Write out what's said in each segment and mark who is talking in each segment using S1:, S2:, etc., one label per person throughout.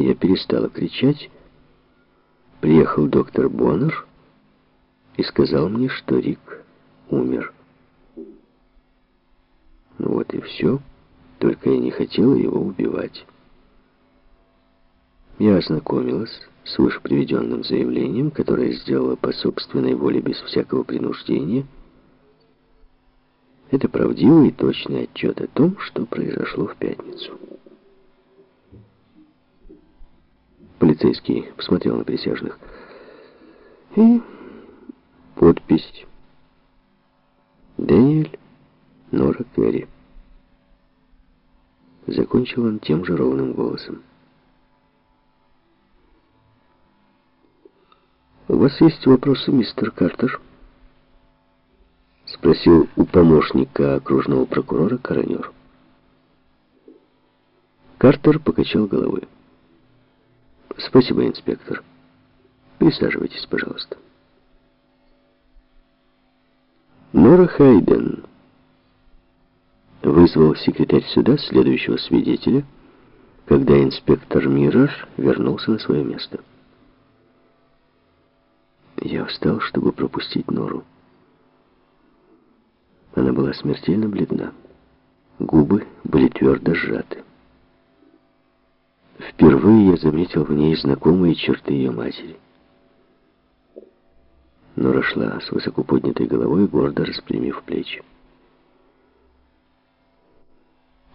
S1: Я перестала кричать. Приехал доктор Боннер и сказал мне, что Рик умер. Ну вот и все. Только я не хотела его убивать. Я ознакомилась с вышеприведенным заявлением, которое сделала по собственной воле без всякого принуждения. Это правдивый и точный отчет о том, что произошло в пятницу. Полицейский посмотрел на присяжных. И подпись. Дэниэль Нора Керри. Закончил он тем же ровным голосом. «У вас есть вопросы, мистер Картер?» Спросил у помощника окружного прокурора коронер. Картер покачал головой. «Спасибо, инспектор. Присаживайтесь, пожалуйста». Нора Хайден вызвал секретарь суда следующего свидетеля, когда инспектор Миррор вернулся на свое место. Я встал, чтобы пропустить Нору. Она была смертельно бледна. Губы были твердо сжаты. Впервые я заметил в ней знакомые черты ее матери. Нора шла с высоко поднятой головой, гордо распрямив плечи.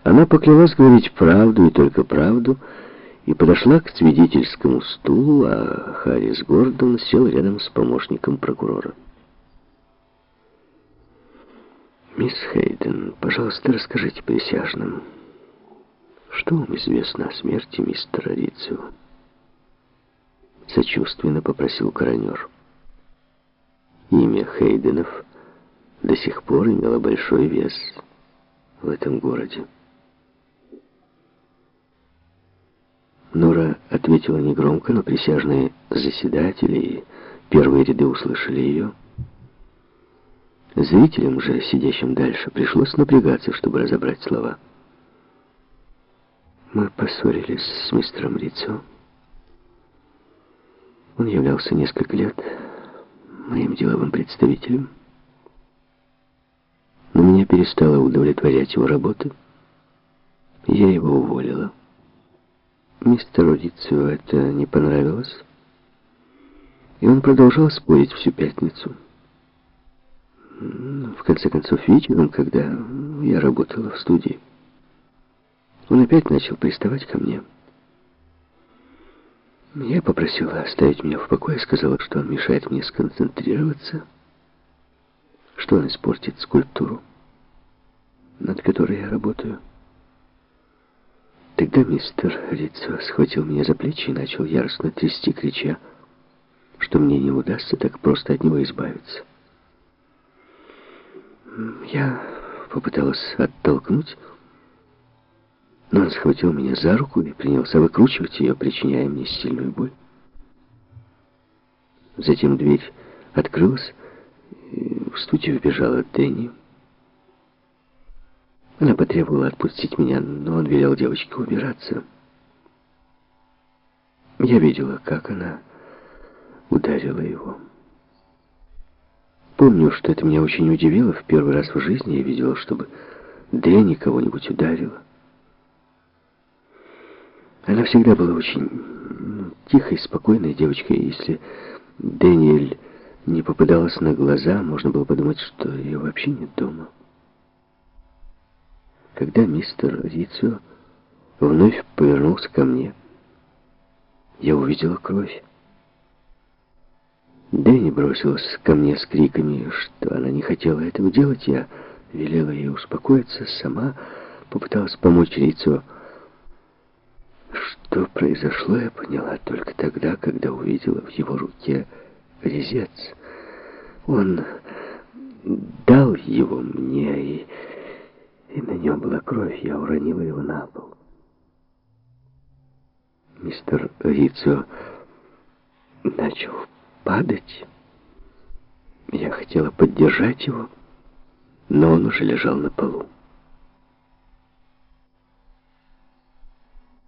S1: Она поклялась говорить правду и только правду, и подошла к свидетельскому стулу, а Харрис Гордон сел рядом с помощником прокурора. «Мисс Хейден, пожалуйста, расскажите присяжным, что вам известно о смерти мистера Рицио?» Сочувственно попросил коронер. Имя Хейденов до сих пор имело большой вес в этом городе. Нора ответила негромко, но присяжные заседатели и первые ряды услышали ее. Зрителям же, сидящим дальше, пришлось напрягаться, чтобы разобрать слова. Мы поссорились с мистером Рицо. Он являлся несколько лет моим деловым представителем. Но меня перестала удовлетворять его работа. Я его уволила. Мистеру Рицио это не понравилось, и он продолжал спорить всю пятницу. В конце концов, вечером, когда я работала в студии, он опять начал приставать ко мне. Я попросила оставить меня в покое, сказала, что он мешает мне сконцентрироваться, что он испортит скульптуру, над которой я работаю. Тогда мистер Рицо схватил меня за плечи и начал яростно трясти, крича, что мне не удастся так просто от него избавиться. Я попыталась оттолкнуть, но он схватил меня за руку и принялся выкручивать ее, причиняя мне сильную боль. Затем дверь открылась, и в студию вбежала Дэнни. Она потребовала отпустить меня, но он велел девочке убираться. Я видела, как она ударила его. Помню, что это меня очень удивило. В первый раз в жизни я видела, чтобы Дэнни кого-нибудь ударила. Она всегда была очень ну, тихой, спокойной девочкой. Если Дэниэль не попадалась на глаза, можно было подумать, что ее вообще нет дома. Когда мистер Рицио вновь повернулся ко мне, я увидела кровь. Дэнни бросилась ко мне с криками, что она не хотела этого делать. Я велела ей успокоиться, сама попыталась помочь Рицио. Что произошло, я поняла только тогда, когда увидела в его руке резец. Он дал его мне и и на нем была кровь. Я уронила его на пол. Мистер Рицо начал падать. Я хотела поддержать его, но он уже лежал на полу.